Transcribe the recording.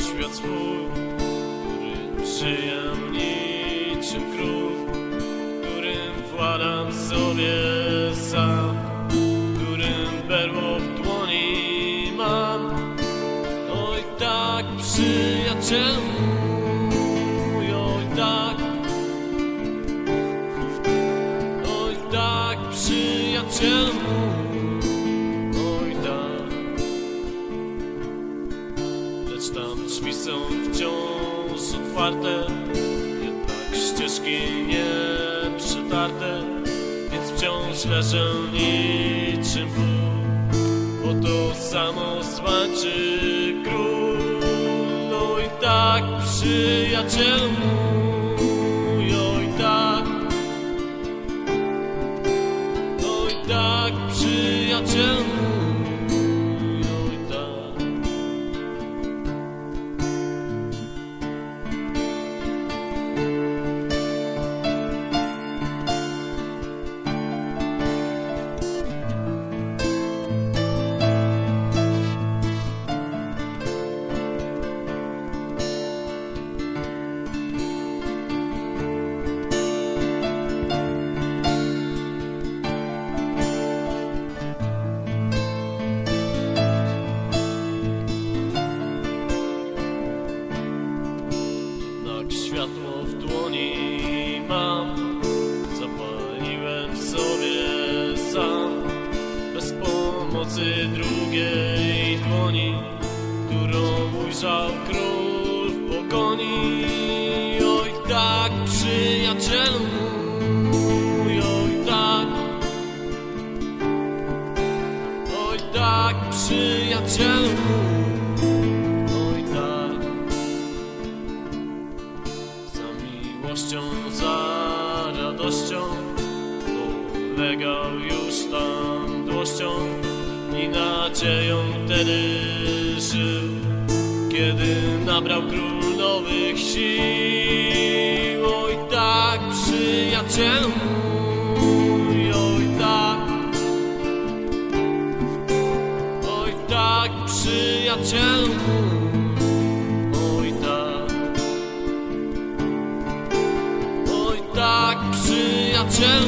świat swój, który żyje niczym król, którym władam sobie sam, którym berło w dłoni mam. Oj tak, przyjacielu oj tak, oj tak, przyjacielu Lecz tam drzwi są wciąż otwarte. Jednak ścieżki nie przetarte Więc wciąż leżę niczym Bo to samo zwalczy król. Oj tak, przyjacielu mój, oj tak. Oj tak, przyjacielu pomocy drugiej dłoni Którą ujrzał król w pogoni. Oj tak, przyjacielu mój, oj tak. Oj tak, przyjacielu mój, oj tak. Za miłością, za radością Polegał już tam nadzieją wtedy żył, kiedy nabrał król nowych sił. Oj tak, przyjacielu mój, oj tak, oj tak, przyjacielu mój, oj tak, oj tak, przyjacielu.